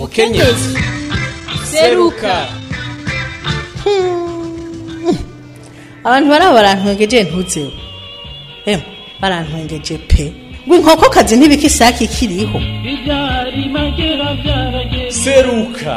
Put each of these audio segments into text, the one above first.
mukenyezi seruka hmm. abantu barantungeje ntutseho emu barantungeje pe ngo inkokokazi ntibike isake ikiriho seruka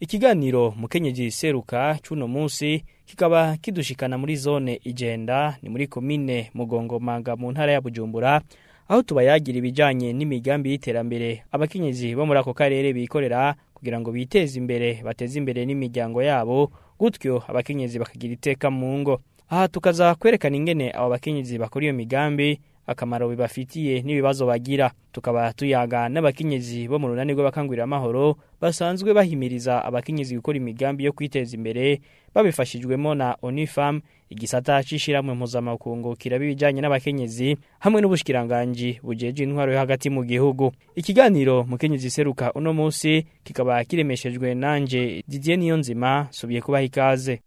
ikiganiro mukenyezi seruka cy'uno munsi kikaba kidushikana muri zone igenda ni muri komine mugongomanga mu ntara ya bujumbura aho tubayagira ibijyanye n'imigambi y'iterambere abakenyezi bo muri ako karere bikorera kugira ngo biteze imbere bateze imbere n'imiryango yabo gutyo abakenyezi bakagira iteka mu ngo aha tukaza kwerekana ingene abo bakenyezi bakora iyo migambi akamaro bibafitiye n'ibibazo bagira tukaba tuyaga n'abakenyezi bo mu runani rw'abakangurira amahoro basanzwe bahimiriza abakenyezi gukora imigambi yo kwiteza imbere babifashijwemo na Onifam igisata cishiramwe mpuzamakungu kiraba ibijyanye n'abakenyezi hamwe n’ubushikiranganji bujeje intwaro yo hagati mu gihugu ikiganiro mukenyezi seruka uno munsi kikaba kiremeshejwe nanje Didier Niyonzima subiye kubaha ikaze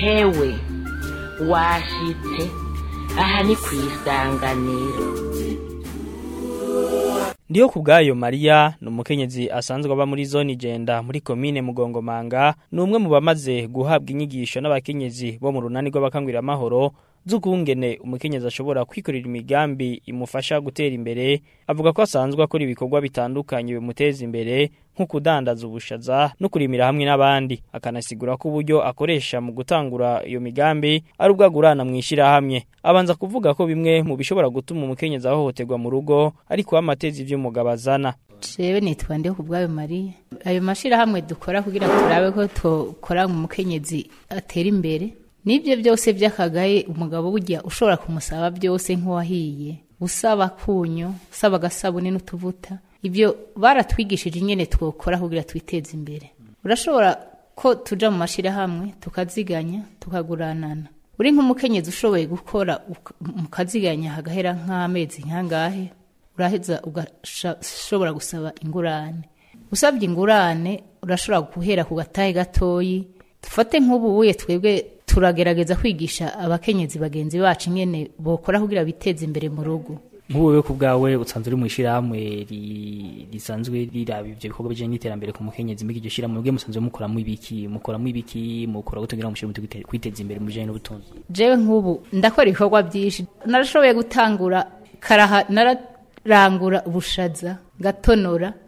hewe washitse aha ni ku isanganiro ndiyo ku bwayo mariya ni umukenyezi asanzwe aba muri zone igenda muri komine mugongomanga ni umwe mu bamaze guhabwa inyigisho n'abakenyezi bo mu runani rw'abakangurira amahoro z'ukungene umukenyezi ashobora kwikorera imigambi imufasha gutera imbere avuga ko asanzwe akora ibikorwa bitandukanye bimuteza imbere nko kudandaza ubushaza no kurimira hamwe n'abandi akanasigura ko uburyo akoresha mu gutangura iyo migambi ari ubwo agurana mu ishyirahamwe abanza kuvuga ko bimwe mu bishobora gutuma umukenyezi ahohoterwa mu rugo ariko amatezi iby'umugabo azana jewe nitwa nde ku bw'ayo mariya ayo mashyirahamwe dukora kugira turabe ko tukora umukenyezi atera imbere n'ibyo byose byakagaye umugabo ujya ushobora kumusaba byose nk'uwahiye usaba akunyu usaba agasabune n'utuvuta ibyo baratwigishije nyine twokora kugira twiteze imbere urashobora ko tujya mu mashyirahamwe tukaziganya tukaguranana uri nk'umukenyezi ushoboye gukora mukaziganya hagahera nk'amezi nkangahe uraheza ugashobora gusaba ingurane usabye ingurane urashobora guhera ku gatahe gatoyi dufate nk'ubu buye twebwe turagerageza kwigisha abakenyezi bagenzi bacu nyine bokora kugira biteze imbere mu rugo nk'ubu ku bwawe usanzwe uri mu ishyirahamwe risanzwe riraba ibyo bikorwa bijyanye n'iterambere ku mukenyezi mbega iryo shyirahamwe bwe musanzwe mukoramo ibiki mukoramo ibiki mukora gutungira umushinga mutu kwiteza imbere mu bijyanye n'ubutunzi jewe nk'ubu ndakora ibikorwa byinshi narashoboye gutangura karaha nararangura ubushaza gatonora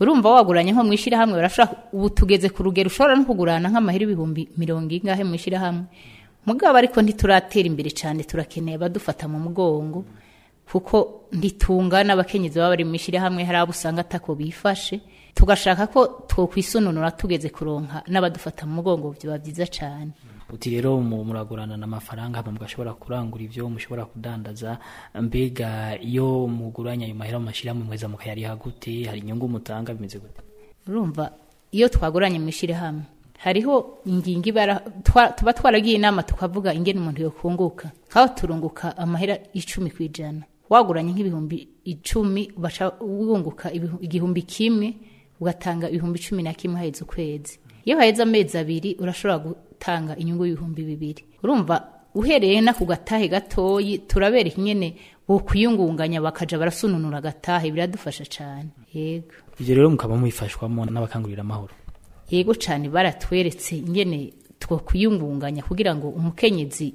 urumva waguranye nko mu ishyirahamwe barashobora ubu tugeze ku rugero ushobora no kugurana nk'amahirwe ibihumbi mirongo ingahe mu ishyirahamwe mugabo ariko ntituratera imbere cyane turakeneye abadufata mu mugongo kuko ntitungana abakenyezi baba bari mu ishyirahamwe hari abo usanga atako bifashe tugashaka ko twokwisununura tugeze kuronka n'abadufata mu mugongo biba byiza cyane uti rero muragurana n'amafaranga hama mugashobora kurangura ibyo mushobora kudandaza mbega iyo muguranya ayo mahera mu mashyirahamwe mweza mukayariha gute hari inyungu mutanga bimeze gute urumva iyo twaguranye mu ishyirahamwe hariho ingingo ibara tuba twaragiye inama tukavuga ingene umuntu yokunguka nk'aho turunguka amahera icumi ku ijana waguranye nk'ibihumbi icumi baca wunguka igihumbi kimwe ugatanga ibihumbi cumi na kimwe haheze ukwezi iyo haheze amezi abiri urashobora gutanga inyungu y'ibihumbi bibiri urumva uhereye no ku gatahe gatoyi turabereka ingene bokwiyungunganya bakajya barasununura agatahe biradufasha cyane yego ibyo rero mukaba mubifashwamo n'abakangurira amahoro yego cyane baratweretse two twakuyungunganya kugira ngo umukenyezi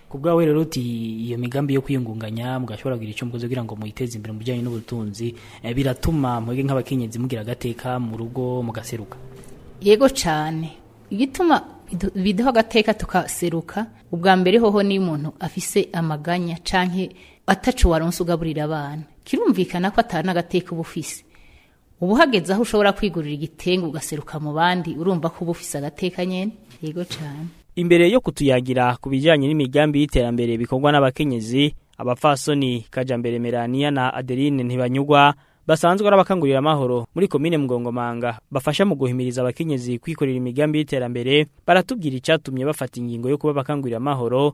ku bwawe rero uti iyo migambi yo kwiyungunganya mugashobora kugira icyo mukoze kugira ngo muyiteze imbere mu bijyanye n'ubutunzi eh, biratuma mwebwe nk'abakenyezi mugira agateka mu rugo mugaseruka yego cyane igituma biduha agateka tukaseruka ubwa mbere hoho ni umuntu afise amaganya cyangwa atacu waronse ugaburira abana kirumvikana ko atari n'agateka uba ufise uba uhageze aho ushobora kwigurira igitenge ugaseruka mu bandi urumva ko uba ufise agateka nyine yego cyane imbere yo kutuyagira ku bijyanye n'imigambi y'iterambere bikorwa n'abakenyezi abapfasoni kajambere Melania na Adeline ntibanyugwa basanzwe arabakangurira amahoro muri komine mugongomanga bafasha mu guhimiriza abakenyezi kwikorera imigambi y'iterambere baratubwira icyatumye bafata ingingo yo kuba bakangurira amahoro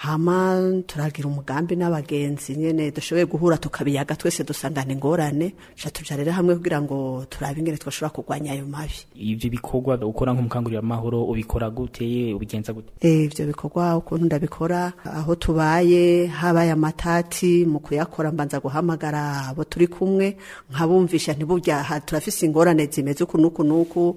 hama turagira umugambi n'abagenzi nyine dushoboye guhura tukabiyaga twese dusangane ingorane ca hamwe kugira ngo turabe ingene twashobora kurwanya ayo mabi Ibyo bikorwa ukora nk'umukangurira amahoro ubikora guteye ubigenza gute eh, ibyo bikorwa ukuntu ndabikora aho tubaye habaye amatati mu kuyakora mbanza guhamagara abo turi kumwe nkabumvisha ntibujya turafise ingorane zimeze uku nuku nuku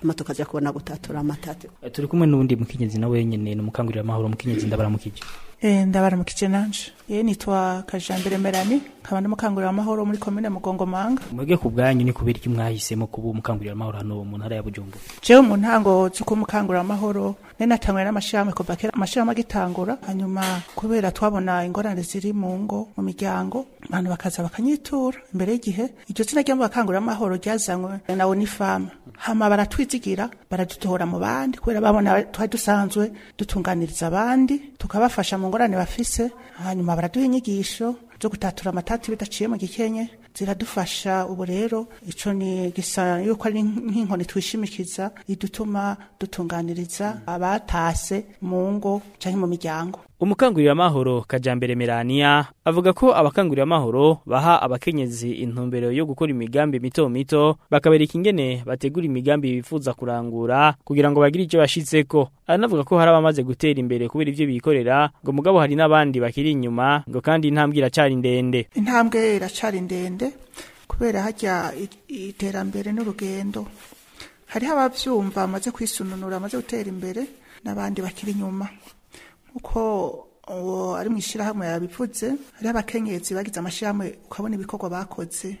hano tukajya kubona gutatura amatati eh, turi kumwe n'undi mukinyenzi na wenyine ni umukangurira amahoro mukinyenzi ndabaramukije Eh, ndabara mu kicenanje ye nitwa kajambere merani nkaba amahoro muri komine mugongomanga mwebwe ku bwanyu ni kubera iki mwahisemo kuba amahoro hano mu ntara ya bujumbura jewe mu ntango zo kuba umukanguramahoro ne natanguye n'amashirahamwe kuva kera amashirahamwe agitangura hanyuma kubera twabona ingorane ziri mu ngo mu miryango abantu bakaza bakanyitura imbere y'igihe iryo zina ry'umukanguramahoro ryazanywe na onifama hama baratwizigira baradutohora mu bandi kubera babona twari dusanzwe dutunganiriza abandi tukabafasha mu ngorane bafise hanyuma baraduha inyigisho zo gutatura amatati bidaciye mu gikenke ziradufasha ubu rero ico ni gisa yuko ari nk'inkoni twishimikiza idutuma dutunganiriza abatase mu ngo canke mu miryango umukangurira amahoro kajambere Melania avuga ko abakangurira amahoro baha abakenyezi intumbero yo gukora imigambi mito mito bakabereka ingene bategura imigambi bifuza kurangura kugira ngo bagire icyo bashitseko aranavuga ko hari abamaze gutera imbere kubera ibyo bikorera ngo mugabo hari n'abandi bakiri inyuma ngo kandi intambwe iracari ndende intambwe iracari ndende kubera hajya iterambere n'urugendo hariho ababyumva amaze kwisununura bamaze gutera imbere n'abandi bakiri inyuma kuko uwo ari mu ishyirahamwe yabipfutse hariho abakenyezi bagize amashyirahamwe ukabona ibikorwa bakoze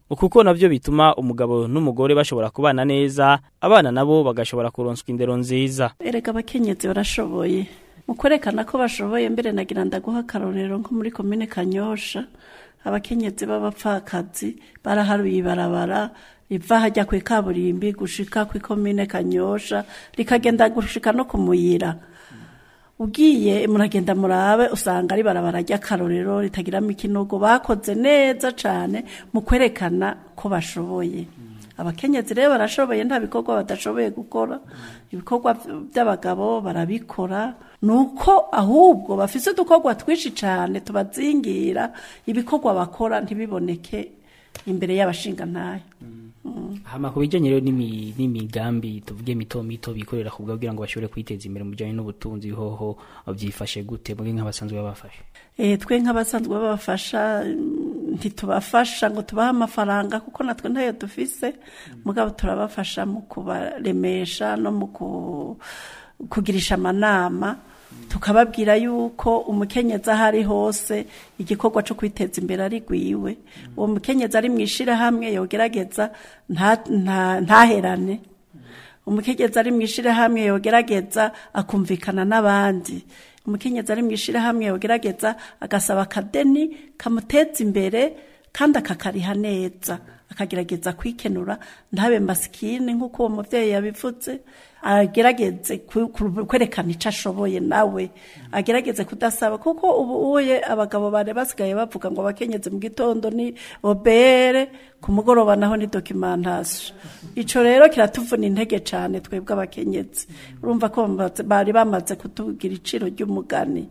kuko nabyo bituma umugabo n'umugore bashobora kubana neza abana nabo bagashobora kuronswa indero nziza erega abakenyezi barashoboye mu kwerekana ko bashoboye mbere nagira ndaguha akarorero nko muri komine kanyosha abakenyezi b'abapfakazi baraharuye ibarabara riva hajya ku ikaburimbi gushika ku ikomine kanyosha rikagenda gushika no kumuyira ugiye muragenda murabe usanga ari barabara ry'akarorero ritagiramo ikinogo bakoze neza cyane mu kwerekana ko bashoboye abakenyezi rero barashoboye nta bikorwa badashoboye gukora ibikorwa by'abagabo barabikora ni uko ahubwo bafite udukorwa twinshi cyane tubazingira ibikorwa bakora ntibiboneke imbere y'abashinga ntayo hama ku bijyanye rero n'imigambi tuvuge mito mito bikorera ku kugira ngo bashobore kwiteza imbere mu bijyanye n'ubutunzi hoho byifashe gute mwe nk'abasanzwe babafasha eh, twe nk'abasanzwe babafasha ntitubafasha ngo tubahe amafaranga kuko natwe ntayo dufise mm. mugabo turabafasha mu kubaremesha no mu kugirisha amanama tukababwira yuko umukenyezi ahari hose igikorwa cyo kwiteza imbere ari rwiwe uwo mukenyezi ari mu ishyirahamwe yogerageza ntaherane umukenyezi ari mu ishyirahamwe yogerageza akumvikana n'abandi umukenyezi ari mu ishyirahamwe yogerageza agasaba akadeni kamuteza imbere kandi akakariha neza akagerageza kwikenura ntabe masikini nk'uko uwo mubyeyi yabivutse agerageze kwerekana icyo ashoboye nawe agerageze kudasaba kuko ubu uye abagabo bari basigaye bavuga ngo abakenyezi mu gitondo ni obere ku mugoroba naho ni dokimantasiyo icyo rero kiratuvuna intege cyane twebwe abakenyezi urumva ko bari bamaze kutubwira iciro ry'umugani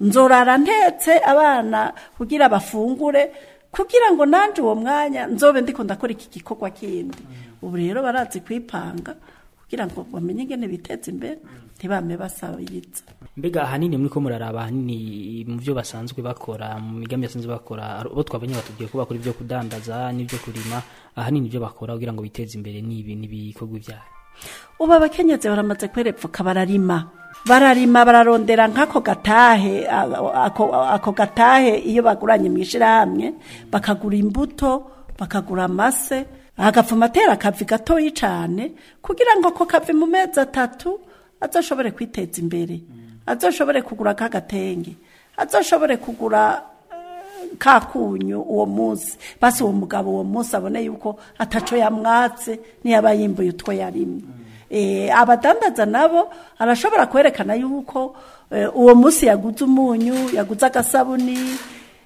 nzorara ntetse abana kugira bafungure kugira ngo nanjye uwo mwanya nzobe ndiko ndakora iki gikorwa kindi ubu rero barazi kwipanga kugira ngo bamenye ingene biteza imbere ntibame basabiriza mbega ahanini muri ko muraraba ahanini mu byo basanzwe bakora mu migambi basanzwe bakora abo twabonye batubwiye ko bakora ibyo kudandaza n'ibyo kurima ahanini ibyo bakora kugira ngo biteze imbere n'ibi n'ibikorwa ibyabo ubu abakenyezi baramaze kwerepfuka bararima bararima bararondera nk'ako gatahe ako gatahe iyo baguranye mu ishyirahamwe bakagura imbuto bakagura amase hagapfa amatera akavi gatoya cyane kugira ngo ako kavi mu mezi atatu azoshobore kwiteza imbere azoshobore kugura nk'agatenge azoshobore kugura ka kunyu uwo munsi basi uwo mugabo uwo munsi abona yuko ataco yamwatse niyaba yimbuye utwo yarimye mm. eh, abadandaza nabo arashobora kwerekana yuko eh, uwo munsi yaguze umunyu yaguze agasabuni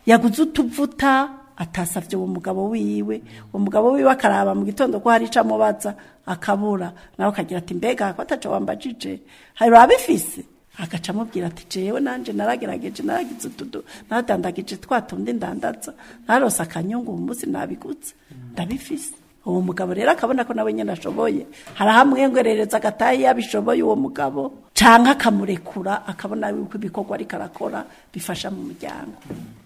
yaguze utuvuta atasabye uwo mugabo wiwe uwo mugabo wiwe akaraba mu gitondo ko hari ico amubaza akabura nawe akagira ati mbega ko ataco wambajije hari abifise agaca ati jewe nanjye naragerageje naragize utudu natandagije twatundi ndandatsa narose akanyungu mu munsi nabigutse ndabifise uwo mugabo rero akabona ko nawe nyine ashoboye hari ahamwengerereza agataye yabishoboye uwo mugabo cyangwa akamurekura akabona yuko ibikorwa ariko arakora bifasha mu muryango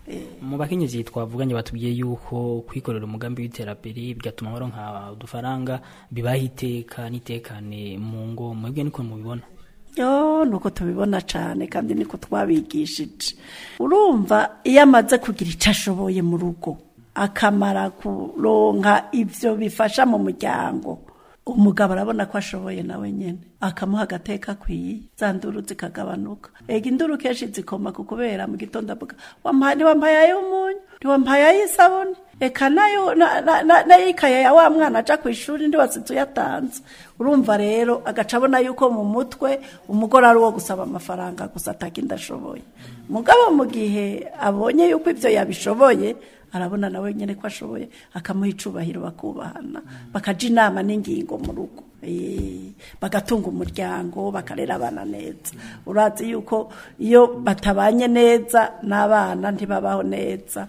eh. mu bakenyezi twavuganye batubwiye yuko kwikorera umugambi w'iterambere bigatuma nk'udufaranga bibaha iteka n'itekane mu ngo mwebwe niko mubibona byo ni tubibona cyane kandi niko twabigishije urumva iyo amaze kugira icyo ashoboye mu rugo akamara kuronka ibyo bifasha mu muryango umugabo arabona ko ashoboye nawe nyine akamuha agateka akwiye za nduru zikagabanuka ega induru kenshi zikoma ku kubera mu gitondo avuga ntiwampaye ay'umunyu ntiwampaye ay'isabune reka n'ayikaye ya wa mwana aca ku ishuri ntiwasitse uyatanze urumva rero agaca abona yuko mu mutwe umugore ari uwo gusaba amafaranga gusa atakindi ashoboye mugabo mu gihe abonye yuko ibyo yabishoboye arabona nawe nyine ko ashoboye akamuha icubahiro bakubahana bakajya inama n'ingingo mu rugo bagatunga umuryango bakarera abana neza urazi yuko iyo batabanye neza n'abana ntibabaho neza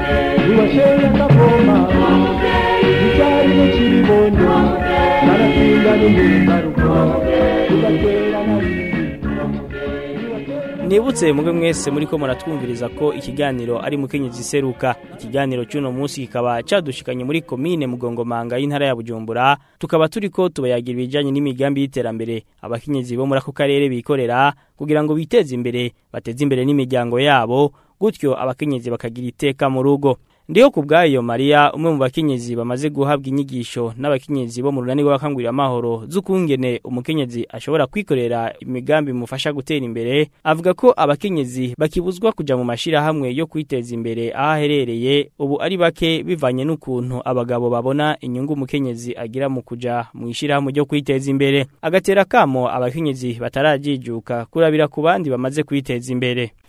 iwasheya kaboma icaliwo cilibondo nanasinga nimbuli maruko ugatea nibutse mube mwese muri ko muratwumviriza ko ikiganiro ari mukenyezi iseruka ikiganiro cy'uno munsi kikaba cyadushikanye muri komine mugongomanga y'intara ya bujumbura tukaba turi ko tubayagira ibijyanye n'imigambi y'iterambere abakenyezi bo muri ako karere bikorera kugira ngo biteze imbere bateze imbere n'imiryango yabo gutyo abakenyezi bakagira iteka mu rugo ndiyo ku bwayo mariya umwe mu bakenyezi bamaze guhabwa inyigisho n'abakenyezi bo mu runani rw'abakangurira amahoro z'ukungene umukenyezi ashobora kwikorera imigambi mufasha gutera imbere avuga ko abakenyezi bakibuzwa kujya mu mashyirahamwe yo kwiteza imbere aho aherereye ubu ari bake bivanye n'ukuntu abagabo babona inyungu umukenyezi agira mu kujya mu ishyirahamwe ryo kwiteza imbere agatera akamo abakenyezi batarajijuka kurabira ku bandi bamaze kwiteza imbere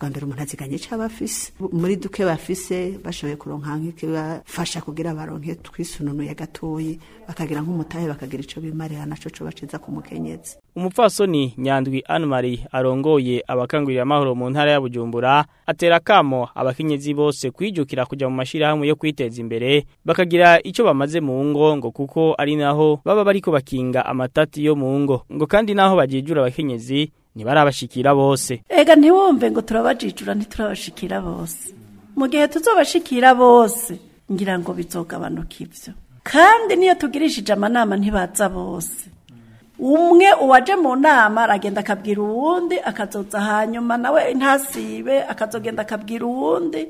bwa mbere umuntu aziganye icyo afise muri duke bafise bashoboye kuronka nk'ikibafasha kugira baronke twisununuye gatoya bakagira nk'umutahe bakagira icyo bimarira nacyo cyo baciza ku mukenyezi umupfasoni nyandwi anne marie arongoye abakangurira amahoro mu ntara ya Bujumbura atera kamo abakenyezi bose kwijukira kujya mu mashirahamwe yo kwiteza imbere bakagira icyo bamaze mu ngo ngo kuko ari naho baba bariko bakinga amatati yo mu ngo ngo kandi naho bajijura abakenyezi ntibarabashikira bose ega ntiwumve ngo turabajijura ntiturabashikira bose mu gihe tuzobashikira bose ngira ngo bizogabanuka ibyo. kandi niyo tugirishije amanama ntibaza bose umwe uwaje mu nama aragenda akabwira uwundi akazoza hanyuma nawe ntasibe akazogenda akabwira uwundi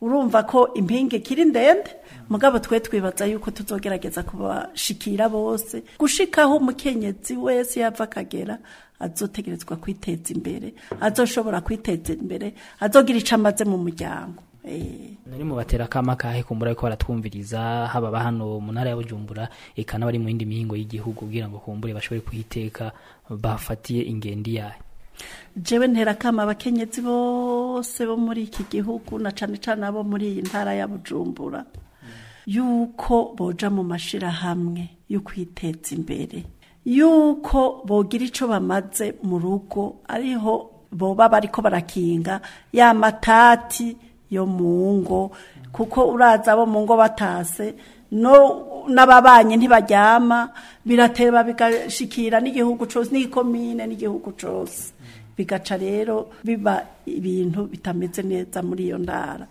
urumva ko impinga ikiri ndende mugabo twe twibaza yuko tuzogerageza kubashikira bose gushikaho umukenyezi wese yava akagera azotegerezwa kwiteza imbere azoshobora kwiteza imbere azogira icyo mu muryango Eh. nari mu batera akama kahe kumbura yuko baratwumviriza haba ba hano mu ntara ya Bujumbura ikana bari mu yindi mihingo y'igihugu kugira ngo kumbure bashobore kuhiteka bafatiye ingendi yayo jewe ntera akama abakenyezi bose bo muri iki gihugu na cyane cyane abo muri iyi ntara ya Bujumbura yuko boja mu mashirahamwe yo kwiteza imbere yuko bogira icyo bamaze mu rugo ariho boba bari ko barakinga ya matati yo mu ngo kuko uraza abo mu ngo batase n'ababanye ntibaryama birateba bigashikira n'igihugu cyose n'ikomine n'igihugu cyose bigaca rero biba ibintu bitameze neza muri iyo ndara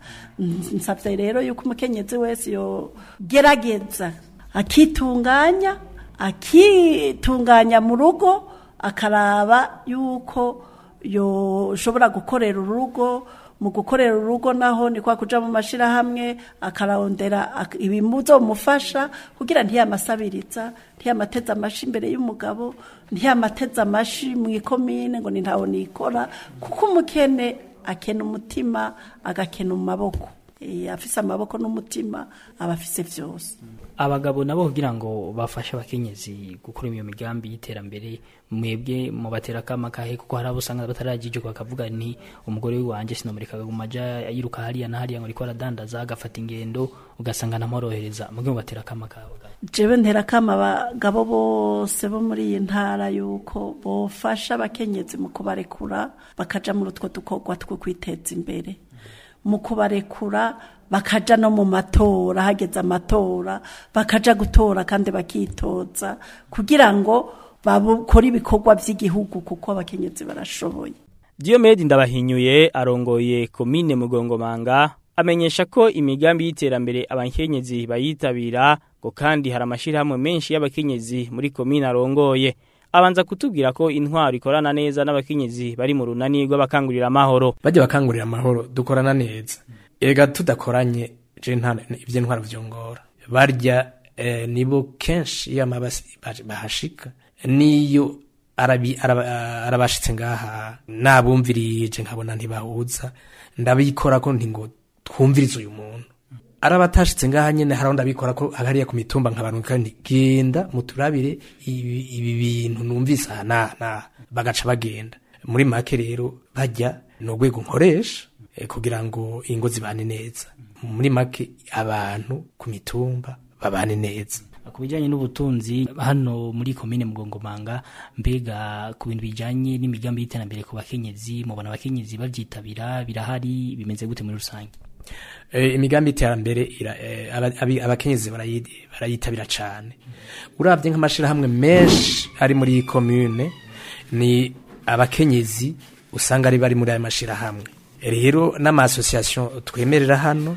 nsabye rero yuko umukenyezi wese yogerageza akitunganya akitunganya mu rugo akaraba yuko yoshobora gukorera urugo mu gukorera urugo naho ni kwa kuja mu mashirahamwe akarondera ibimuzomufasha kugira ntiyamasabiritsa ntiyamateze amashi imbere y'umugabo ntiyamateze amashi mu ikomine ngo ni ntawo nikora kuko umukene akena umutima agakena mu maboko eh, afise amaboko n'umutima aba afise byose abagabo nabo kugira ngo bafashe abakenyezi gukora iyo migambi y'iterambere mwebwe mubatera akamakahe kuko hari abo usanga bataragijuka bakavuga ni umugore wanjye sinamurekaga mu majya yiruka hariya na hariya ngo ariko aradandaza agafata ingendo ugasanga ntamworohereza mubwe mubatera akamakahe jewe ntera akama abagabo bose bo muri iyi ntara yuko bofasha abakenyezi mu kubarekura bakaja muri utwo dukorwa two kwiteza imbere mu kubarekura bakaja no mu matora hageze amatora bakaja gutora kandi bakitoza kugira ngo bakore ibikorwa by'igihugu kuko abakenyezi barashoboye Diomede ndabahinyuye arongoye komine mugongomanga amenyesha ko imigambi y'iterambere abakenyezi bayitabira ngo kandi hari amashyirahamwe menshi y'abakenyezi muri komine arongoye abanza kutubwira ko intwaro ikorana neza n'abakenyezi bari mu runani rw'abakangurira amahoro bajya bakangurira amahoro dukorana neza erega tudakoranye ibyo ntwara byungora barya eh, nibo kenshi iyo bahashika n'iyo arabashitse ngaha nabumvirije nkabona ntibahuza ndabikora ko ngo twumvirize uyu muntu arabatashitse ngaha nyine hari ndabikora ko hariya ku mitumba kandi genda muturabire ibi bintu numvise aha n'aha bagaca bagenda muri make rero bajya ni urwego nkoresha Eh, kugira ngo ingo zibane neza muri make abantu ku mitumba babane neza ku bijyanye n'ubutunzi hano muri komine mugongomanga mbega ku bintu bijyanye n'imigambi y'iterambere ku bakenyezi mubona abakenyezi babyitabira birahari bimeze gute muri rusange eh, imigambi y'iterambere eh, abakenyezi barayitabira cyane urabye nk'amashyirahamwe menshi ari muri iyi komine ni abakenyezi usanga ari bari muri ayo mashyirahamwe rero n'amasosiyasiyo twemerera hano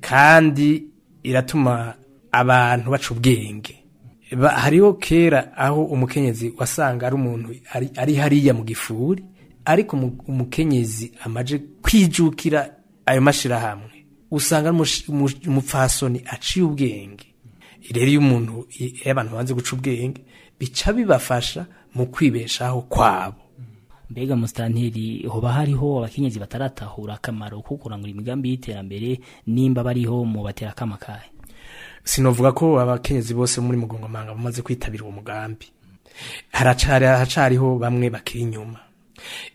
kandi iratuma abantu baca ubwenge hariho kera aho umukenyezi wasanga ari umuntu ari hariya mu gifuri ariko umukenyezi amaje kwijukira ayo mashyirahamwe usanga umupfasoni aciye ubwenge rero iyo umuntu iyo banze guca ubwenge bica bibafasha mu kwibeshaho kwabo mbega musitanteri hoba hariho abakenyezi bataratahura akamaro ko kurangura imigambi y'iterambere nimba bariho mu batera akamakaye sinavuga ko abakenyezi bose muri mugongomanga bamaze kwitabira uwo mugambi haracariho bamwe bakiri inyuma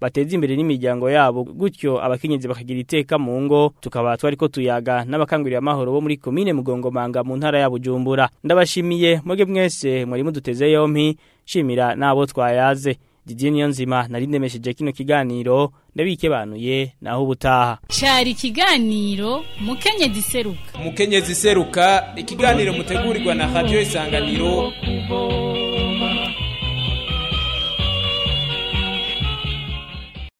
bateze imbere n'imiryango yabo gutyo abakenyezi bakagira iteka mu ngo tukaba twari ko tuyaga n'abakangurira amahoro bo muri komine mugongomanga mu ntara ya bujumbura ndabashimiye mwebwe mwese mwari muduteze yompi shimira n'abo twayaze didiye yonzima nzima nari ndemesheje kino kiganiro ndabikebanuye naho ubutaha cyari ikiganiro mukenyezi iseruka mukenyezi iseruka ikiganiro mutegurirwa na radiyo isanganiro